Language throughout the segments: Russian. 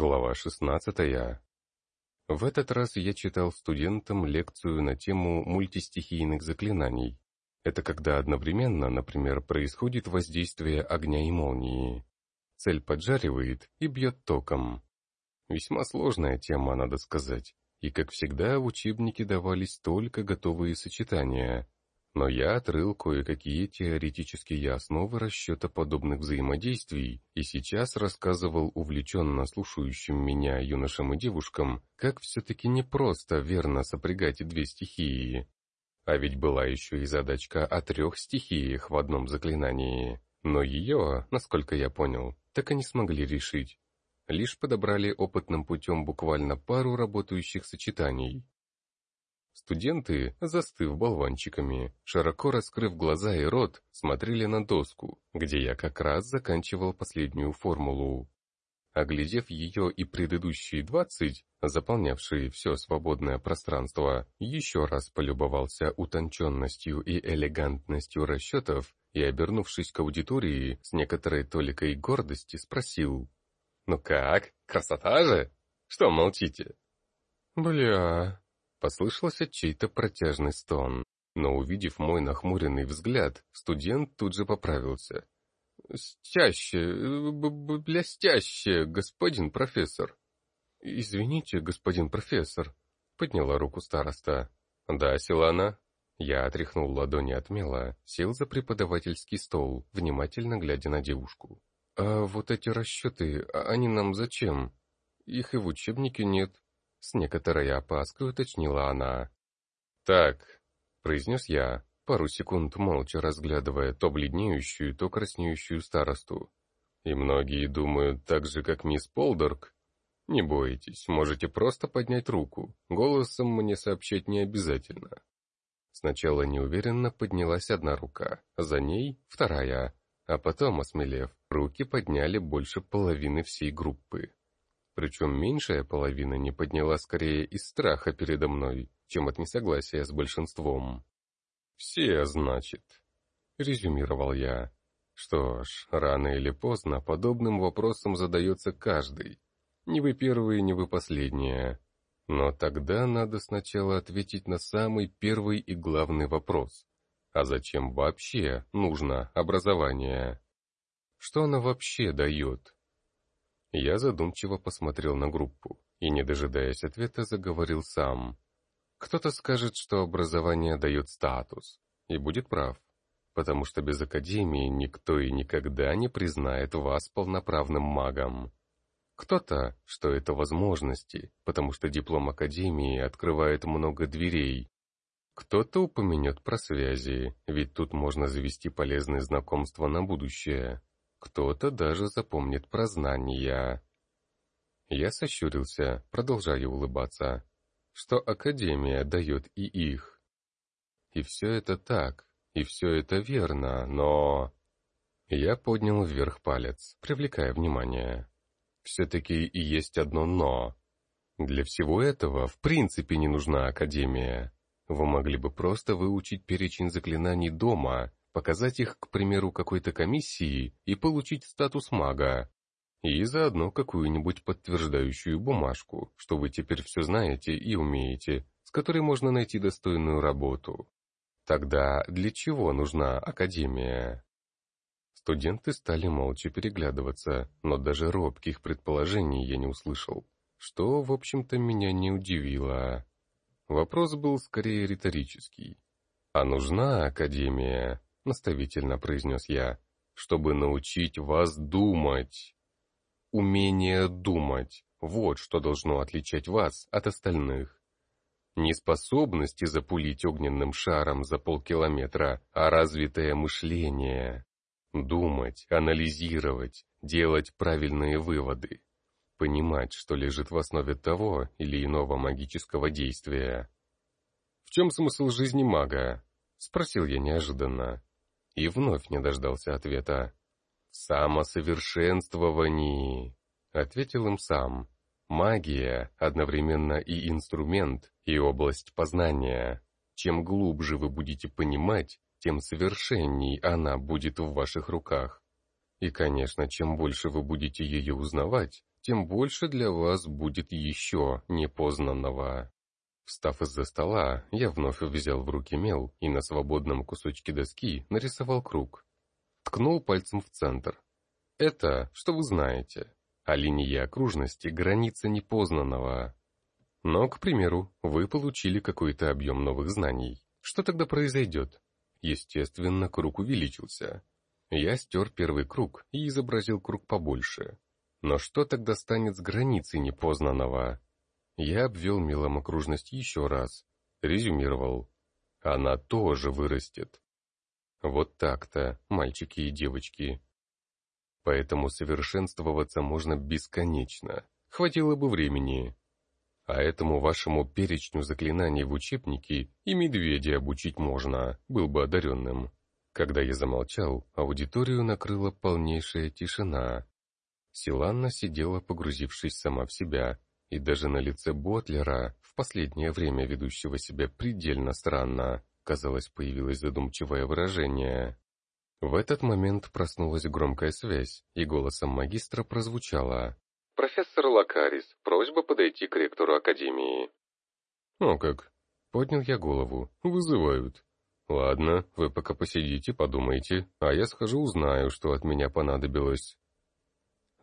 Глава 16. В этот раз я читал студентам лекцию на тему мультистихийных заклинаний. Это когда одновременно, например, происходит воздействие огня и молнии. Цель поджаривает и бьет током. Весьма сложная тема, надо сказать. И, как всегда, в учебнике давались только готовые сочетания, но я отрыл кое-какие теоретические основы расчета подобных взаимодействий и сейчас рассказывал увлеченно слушающим меня юношам и девушкам, как все-таки непросто верно сопрягать две стихии. А ведь была еще и задачка о трех стихиях в одном заклинании. Но ее, насколько я понял, так и не смогли решить. Лишь подобрали опытным путем буквально пару работающих сочетаний. Студенты, застыв болванчиками, широко раскрыв глаза и рот, смотрели на доску, где я как раз заканчивал последнюю формулу. Оглядев ее и предыдущие двадцать, заполнявшие все свободное пространство, еще раз полюбовался утонченностью и элегантностью расчетов и, обернувшись к аудитории, с некоторой толикой гордости спросил. «Ну как, красота же? Что молчите?» «Бля...» Послышался чей-то протяжный стон, но, увидев мой нахмуренный взгляд, студент тут же поправился. «Стяще, блестяще, господин профессор!» «Извините, господин профессор», — подняла руку староста. «Да, Силана?» Я отряхнул ладони от мела, сел за преподавательский стол, внимательно глядя на девушку. «А вот эти расчеты, а они нам зачем? Их и в учебнике нет». С некоторой опаской уточнила она. «Так», — произнес я, пару секунд молча разглядывая то бледнеющую, то краснеющую старосту. «И многие думают так же, как мисс Полдорг. Не бойтесь, можете просто поднять руку, голосом мне сообщать не обязательно». Сначала неуверенно поднялась одна рука, за ней вторая, а потом, осмелев, руки подняли больше половины всей группы. Причем меньшая половина не подняла скорее из страха передо мной, чем от несогласия с большинством. «Все, значит», — резюмировал я. «Что ж, рано или поздно подобным вопросом задается каждый. Не вы первые, не вы последние. Но тогда надо сначала ответить на самый первый и главный вопрос. А зачем вообще нужно образование? Что оно вообще дает?» Я задумчиво посмотрел на группу и, не дожидаясь ответа, заговорил сам. Кто-то скажет, что образование дает статус, и будет прав, потому что без академии никто и никогда не признает вас полноправным магом. Кто-то, что это возможности, потому что диплом академии открывает много дверей. Кто-то упомянет про связи, ведь тут можно завести полезные знакомства на будущее. Кто-то даже запомнит про знания. Я сощурился, продолжая улыбаться, что Академия дает и их. И все это так, и все это верно, но... Я поднял вверх палец, привлекая внимание. Все-таки и есть одно «но». Для всего этого в принципе не нужна Академия. Вы могли бы просто выучить перечень заклинаний дома показать их, к примеру, какой-то комиссии и получить статус мага, и заодно какую-нибудь подтверждающую бумажку, что вы теперь все знаете и умеете, с которой можно найти достойную работу. Тогда для чего нужна академия? Студенты стали молча переглядываться, но даже робких предположений я не услышал, что, в общем-то, меня не удивило. Вопрос был скорее риторический. А нужна академия? Наставительно произнес я, чтобы научить вас думать. Умение думать — вот что должно отличать вас от остальных. Не способности запулить огненным шаром за полкилометра, а развитое мышление. Думать, анализировать, делать правильные выводы. Понимать, что лежит в основе того или иного магического действия. «В чем смысл жизни мага?» — спросил я неожиданно и вновь не дождался ответа. «В самосовершенствовании», — ответил им сам. «Магия одновременно и инструмент, и область познания. Чем глубже вы будете понимать, тем совершенней она будет в ваших руках. И, конечно, чем больше вы будете ее узнавать, тем больше для вас будет еще непознанного. Встав из-за стола, я вновь взял в руки мел и на свободном кусочке доски нарисовал круг. Ткнул пальцем в центр. Это, что вы знаете, а линия окружности — граница непознанного. Но, к примеру, вы получили какой-то объем новых знаний. Что тогда произойдет? Естественно, круг увеличился. Я стер первый круг и изобразил круг побольше. Но что тогда станет с границей непознанного? Я обвел мелом окружность еще раз. Резюмировал. Она тоже вырастет. Вот так-то, мальчики и девочки. Поэтому совершенствоваться можно бесконечно. Хватило бы времени. А этому вашему перечню заклинаний в учебнике и медведя обучить можно, был бы одаренным. Когда я замолчал, аудиторию накрыла полнейшая тишина. Силанна сидела, погрузившись сама в себя, и даже на лице Ботлера, в последнее время ведущего себя предельно странно, казалось, появилось задумчивое выражение. В этот момент проснулась громкая связь, и голосом магистра прозвучало. «Профессор Лакарис, просьба подойти к ректору Академии». «О как!» Поднял я голову. «Вызывают». «Ладно, вы пока посидите, подумайте, а я схожу узнаю, что от меня понадобилось».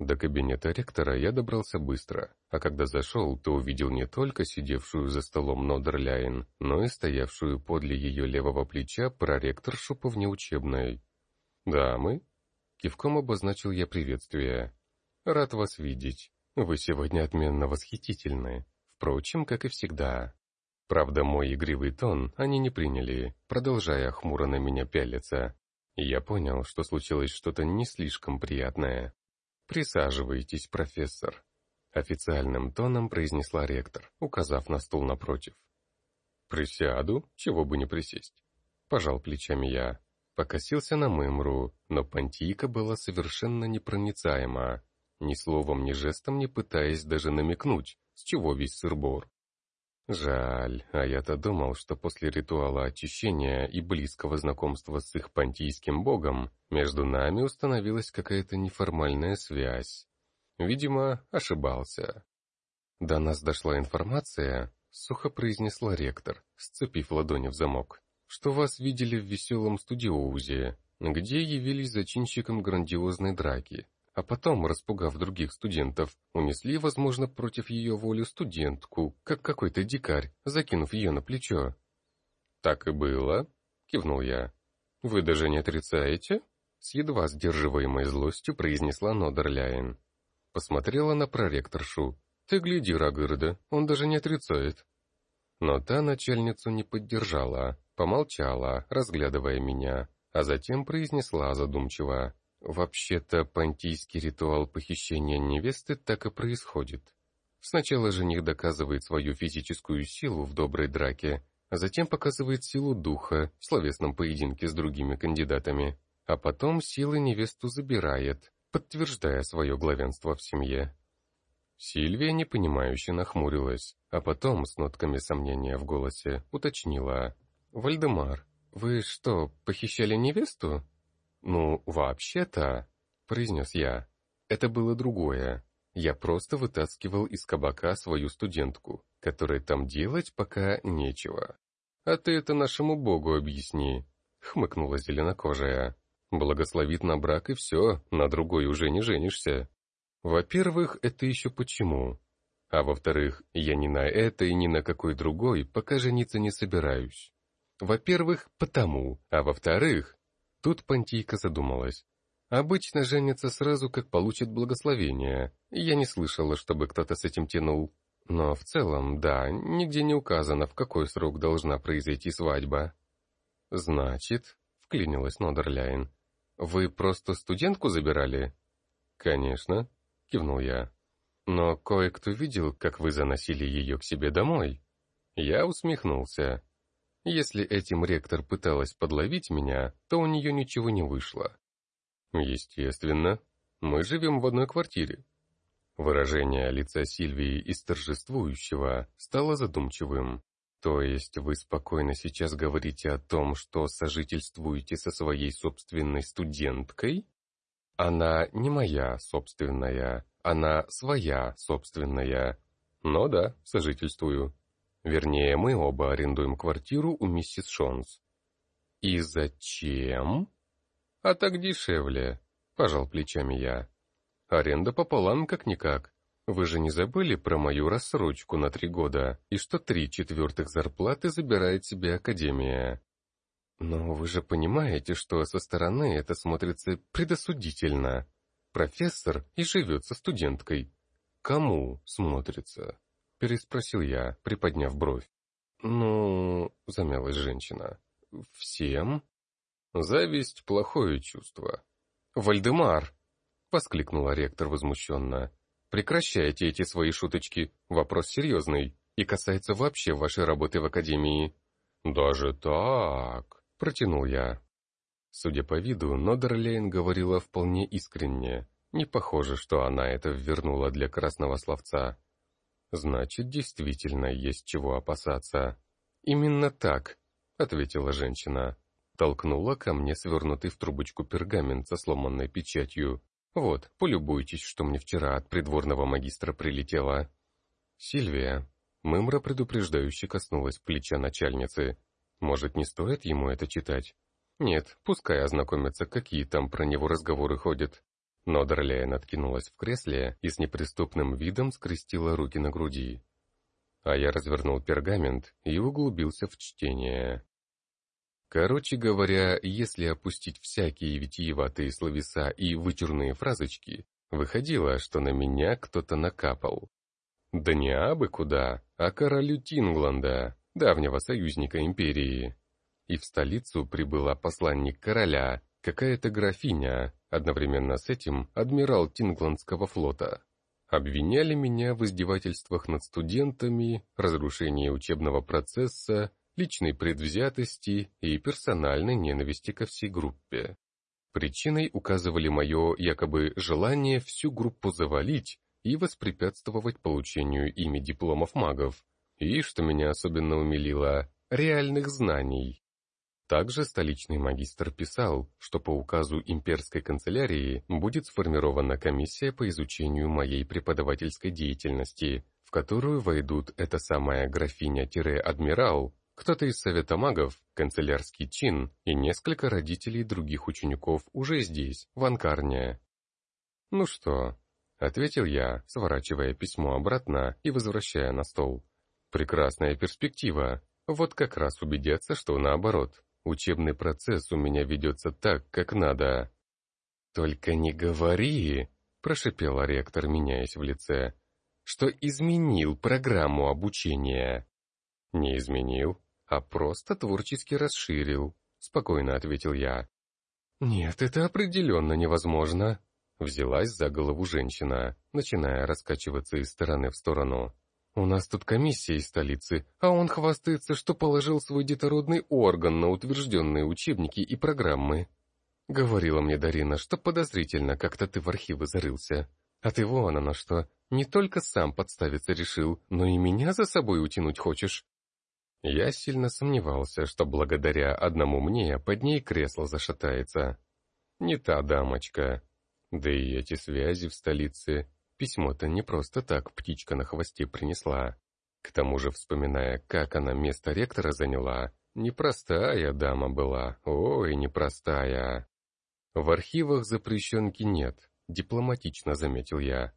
До кабинета ректора я добрался быстро, а когда зашел, то увидел не только сидевшую за столом Нодерляйн, но и стоявшую подле ее левого плеча проректоршу по внеучебной. «Дамы?» Кивком обозначил я приветствие. «Рад вас видеть. Вы сегодня отменно восхитительны. Впрочем, как и всегда». Правда, мой игривый тон они не приняли, продолжая хмуро на меня пялиться. Я понял, что случилось что-то не слишком приятное. «Присаживайтесь, профессор», — официальным тоном произнесла ректор, указав на стул напротив. «Присяду, чего бы не присесть», — пожал плечами я. Покосился на Мымру, но Пантийка была совершенно непроницаема, ни словом, ни жестом не пытаясь даже намекнуть, с чего весь сырбор. Жаль, а я-то думал, что после ритуала очищения и близкого знакомства с их пантийским богом между нами установилась какая-то неформальная связь. Видимо, ошибался. До нас дошла информация, сухо произнесла ректор, сцепив ладони в замок что вас видели в веселом студиоузе, где явились зачинщиком грандиозной драки, а потом, распугав других студентов, унесли, возможно, против ее воли студентку, как какой-то дикарь, закинув ее на плечо. «Так и было», — кивнул я. «Вы даже не отрицаете?» С едва сдерживаемой злостью произнесла Нодерляйн. Посмотрела на проректоршу. «Ты гляди, Рагырда, он даже не отрицает». Но та начальницу не поддержала, помолчала, разглядывая меня, а затем произнесла задумчиво. «Вообще-то пантийский ритуал похищения невесты так и происходит. Сначала жених доказывает свою физическую силу в доброй драке, а затем показывает силу духа в словесном поединке с другими кандидатами, а потом силы невесту забирает, подтверждая свое главенство в семье. Сильвия непонимающе нахмурилась, а потом, с нотками сомнения в голосе, уточнила. «Вальдемар, вы что, похищали невесту?» «Ну, вообще-то...» — произнес я. «Это было другое. Я просто вытаскивал из кабака свою студентку, которой там делать пока нечего». «А ты это нашему богу объясни», — хмыкнула зеленокожая. «Благословит на брак и все, на другой уже не женишься». «Во-первых, это еще почему. А во-вторых, я ни на это и ни на какой другой пока жениться не собираюсь. Во-первых, потому, а во-вторых, тут Пантийка задумалась. Обычно женятся сразу, как получат благословение. Я не слышала, чтобы кто-то с этим тянул. Но в целом, да, нигде не указано, в какой срок должна произойти свадьба. «Значит», — вклинилась Нодерляйн, — «вы просто студентку забирали?» «Конечно», — кивнул я. «Но кое-кто видел, как вы заносили ее к себе домой». Я усмехнулся. Если этим ректор пыталась подловить меня, то у нее ничего не вышло. Естественно, мы живем в одной квартире. Выражение лица Сильвии из торжествующего стало задумчивым. То есть вы спокойно сейчас говорите о том, что сожительствуете со своей собственной студенткой? Она не моя собственная, она своя, собственная. Но да, сожительствую. Вернее, мы оба арендуем квартиру у миссис Шонс. И зачем? А так дешевле, пожал плечами я. Аренда пополам как-никак. Вы же не забыли про мою рассрочку на три года, и что три четвертых зарплаты забирает себе Академия? Но вы же понимаете, что со стороны это смотрится предосудительно. Профессор и живет со студенткой. Кому смотрится? Переспросил я, приподняв бровь. Ну, замялась женщина. Всем? Зависть — плохое чувство. Вальдемар! Воскликнула ректор возмущенно. Прекращайте эти свои шуточки. Вопрос серьезный и касается вообще вашей работы в академии. Даже так? Протянул я. Судя по виду, Нодерлейн говорила вполне искренне. Не похоже, что она это ввернула для красного словца. Значит, действительно есть чего опасаться. Именно так, ответила женщина. Толкнула ко мне свернутый в трубочку пергамент со сломанной печатью. Вот, полюбуйтесь, что мне вчера от придворного магистра прилетело. Сильвия. Мымра предупреждающе коснулась плеча начальницы. Может, не стоит ему это читать? Нет, пускай ознакомятся, какие там про него разговоры ходят. Но Дорляйн откинулась в кресле и с неприступным видом скрестила руки на груди. А я развернул пергамент и углубился в чтение. Короче говоря, если опустить всякие витиеватые словеса и вычурные фразочки, выходило, что на меня кто-то накапал. Да не абы куда, а королю Тингланда, давнего союзника империи. И в столицу прибыла посланник короля, какая-то графиня, одновременно с этим адмирал Тингландского флота. Обвиняли меня в издевательствах над студентами, разрушении учебного процесса, личной предвзятости и персональной ненависти ко всей группе. Причиной указывали мое якобы желание всю группу завалить и воспрепятствовать получению ими дипломов магов, и, что меня особенно умилило, реальных знаний. Также столичный магистр писал, что по указу имперской канцелярии будет сформирована комиссия по изучению моей преподавательской деятельности, в которую войдут эта самая графиня-адмирал, кто-то из совета магов, канцелярский чин и несколько родителей других учеников уже здесь, в Анкарне. «Ну что?» — ответил я, сворачивая письмо обратно и возвращая на стол. Прекрасная перспектива. Вот как раз убедиться, что наоборот. Учебный процесс у меня ведется так, как надо. «Только не говори», — прошипел ректор, меняясь в лице, «что изменил программу обучения». «Не изменил, а просто творчески расширил», — спокойно ответил я. «Нет, это определенно невозможно», — взялась за голову женщина, начиная раскачиваться из стороны в сторону. У нас тут комиссия из столицы, а он хвастается, что положил свой детородный орган на утвержденные учебники и программы. Говорила мне Дарина, что подозрительно как-то ты в архивы зарылся. А ты вон на что, не только сам подставиться решил, но и меня за собой утянуть хочешь. Я сильно сомневался, что благодаря одному мне под ней кресло зашатается. Не та дамочка. Да и эти связи в столице Письмо-то не просто так птичка на хвосте принесла. К тому же, вспоминая, как она место ректора заняла, непростая дама была, ой, непростая. В архивах запрещенки нет, дипломатично заметил я.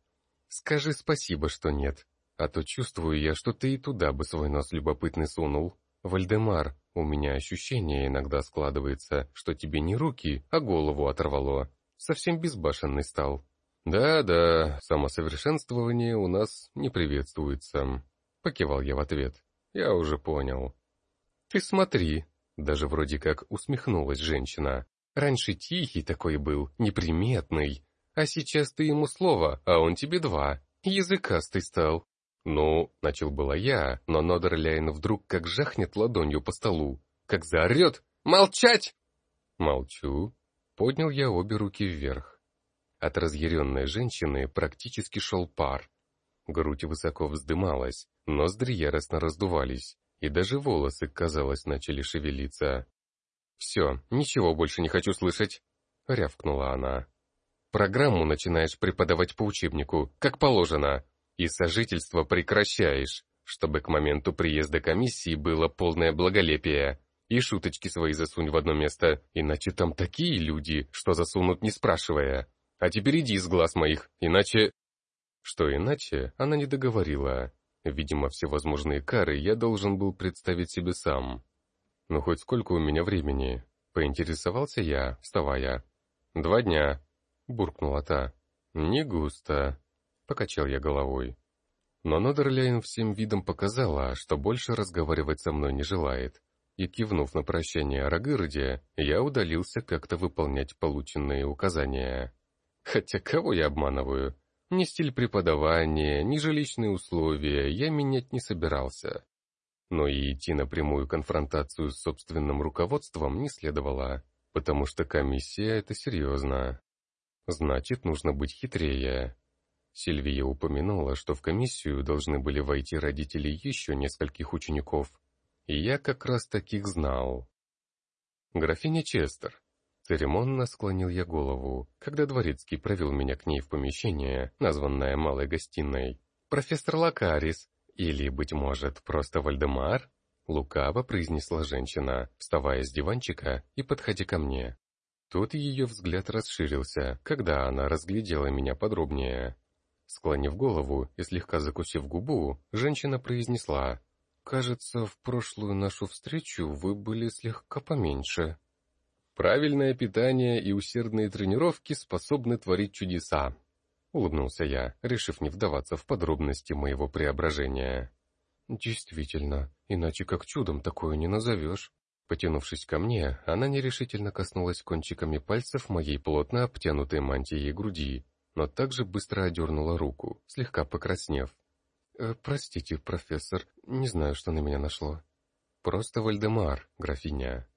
Скажи спасибо, что нет, а то чувствую я, что ты и туда бы свой нос любопытный сунул. Вальдемар, у меня ощущение иногда складывается, что тебе не руки, а голову оторвало. Совсем безбашенный стал. «Да-да, самосовершенствование у нас не приветствуется», — покивал я в ответ. «Я уже понял». «Ты смотри», — даже вроде как усмехнулась женщина. «Раньше тихий такой был, неприметный, а сейчас ты ему слово, а он тебе два. Языкастый стал». «Ну», — начал было я, но Нодерляйн вдруг как жахнет ладонью по столу, как заорет «Молчать!» «Молчу», — поднял я обе руки вверх. От разъяренной женщины практически шел пар. Грудь высоко вздымалась, ноздри яростно раздувались, и даже волосы, казалось, начали шевелиться. «Все, ничего больше не хочу слышать!» — рявкнула она. Программу начинаешь преподавать по учебнику, как положено, и сожительство прекращаешь, чтобы к моменту приезда комиссии было полное благолепие. И шуточки свои засунь в одно место, иначе там такие люди, что засунут не спрашивая. А теперь иди из глаз моих, иначе... Что иначе, она не договорила. Видимо, всевозможные кары я должен был представить себе сам. Ну хоть сколько у меня времени? Поинтересовался я, вставая. Два дня, буркнула та. Не густо, покачал я головой. Но Нодерляйн всем видом показала, что больше разговаривать со мной не желает. И кивнув на прощание Рагырде, я удалился как-то выполнять полученные указания. Хотя кого я обманываю? Ни стиль преподавания, ни жилищные условия я менять не собирался. Но и идти на прямую конфронтацию с собственным руководством не следовало, потому что комиссия — это серьезно. Значит, нужно быть хитрее. Сильвия упомянула, что в комиссию должны были войти родители еще нескольких учеников, и я как раз таких знал. Графиня Честер, Церемонно склонил я голову, когда дворецкий провел меня к ней в помещение, названное малой гостиной. «Профессор Лакарис, или, быть может, просто Вальдемар?» Лукаво произнесла женщина, вставая с диванчика и подходя ко мне. Тут ее взгляд расширился, когда она разглядела меня подробнее. Склонив голову и слегка закусив губу, женщина произнесла, «Кажется, в прошлую нашу встречу вы были слегка поменьше». Правильное питание и усердные тренировки способны творить чудеса. Улыбнулся я, решив не вдаваться в подробности моего преображения. Действительно, иначе как чудом такое не назовешь. Потянувшись ко мне, она нерешительно коснулась кончиками пальцев моей плотно обтянутой мантией груди, но также быстро одернула руку, слегка покраснев. «Э, «Простите, профессор, не знаю, что на меня нашло». «Просто Вальдемар, графиня»,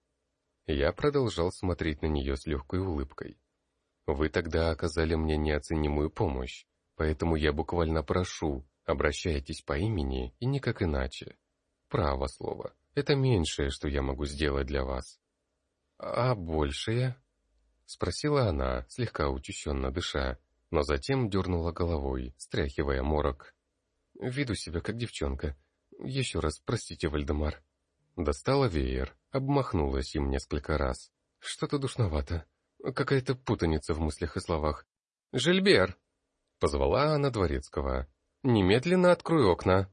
я продолжал смотреть на нее с легкой улыбкой. «Вы тогда оказали мне неоценимую помощь, поэтому я буквально прошу, обращайтесь по имени и никак иначе. Право слово, это меньшее, что я могу сделать для вас». «А большее?» — спросила она, слегка учащенно дыша, но затем дернула головой, стряхивая морок. «Веду себя как девчонка. Еще раз простите, Вальдемар». Достала веер, обмахнулась им несколько раз. Что-то душновато. Какая-то путаница в мыслях и словах. «Жильбер!» Позвала она дворецкого. «Немедленно открой окна!»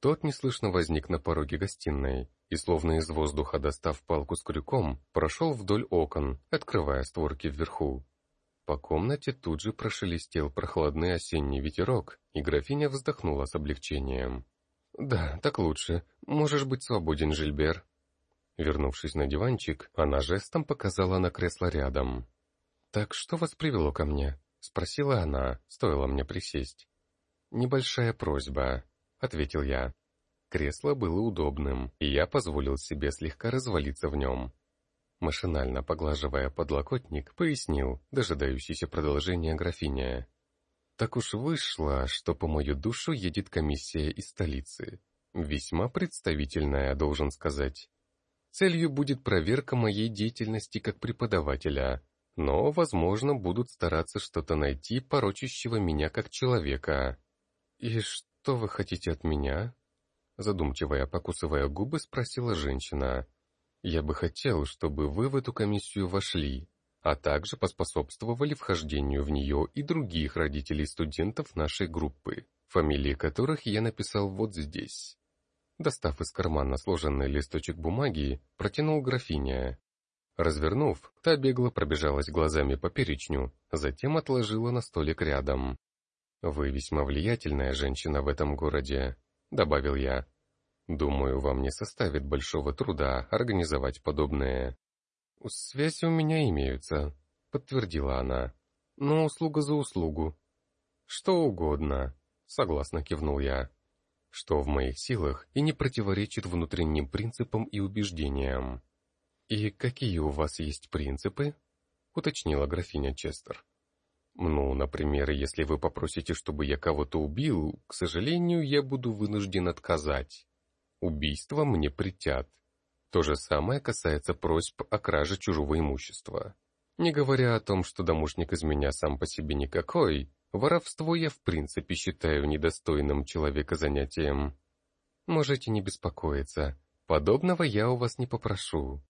Тот неслышно возник на пороге гостиной и, словно из воздуха достав палку с крюком, прошел вдоль окон, открывая створки вверху. По комнате тут же прошелестел прохладный осенний ветерок, и графиня вздохнула с облегчением. «Да, так лучше. Можешь быть свободен, Жильбер». Вернувшись на диванчик, она жестом показала на кресло рядом. «Так что вас привело ко мне?» — спросила она, стоило мне присесть. «Небольшая просьба», — ответил я. Кресло было удобным, и я позволил себе слегка развалиться в нем. Машинально поглаживая подлокотник, пояснил, дожидающийся продолжения графиня. Так уж вышло, что по мою душу едет комиссия из столицы. Весьма представительная, должен сказать. Целью будет проверка моей деятельности как преподавателя, но, возможно, будут стараться что-то найти, порочащего меня как человека. «И что вы хотите от меня?» Задумчивая, покусывая губы, спросила женщина. «Я бы хотел, чтобы вы в эту комиссию вошли, а также поспособствовали вхождению в нее и других родителей студентов нашей группы, фамилии которых я написал вот здесь. Достав из кармана сложенный листочек бумаги, протянул графиня. Развернув, та бегло пробежалась глазами по перечню, затем отложила на столик рядом. «Вы весьма влиятельная женщина в этом городе», — добавил я. «Думаю, вам не составит большого труда организовать подобное». «Связи у меня имеются», — подтвердила она. «Но услуга за услугу». «Что угодно», — согласно кивнул я. «Что в моих силах и не противоречит внутренним принципам и убеждениям». «И какие у вас есть принципы?» — уточнила графиня Честер. «Ну, например, если вы попросите, чтобы я кого-то убил, к сожалению, я буду вынужден отказать. Убийство мне притят, то же самое касается просьб о краже чужого имущества. Не говоря о том, что домушник из меня сам по себе никакой, воровство я в принципе считаю недостойным человека занятием. Можете не беспокоиться, подобного я у вас не попрошу.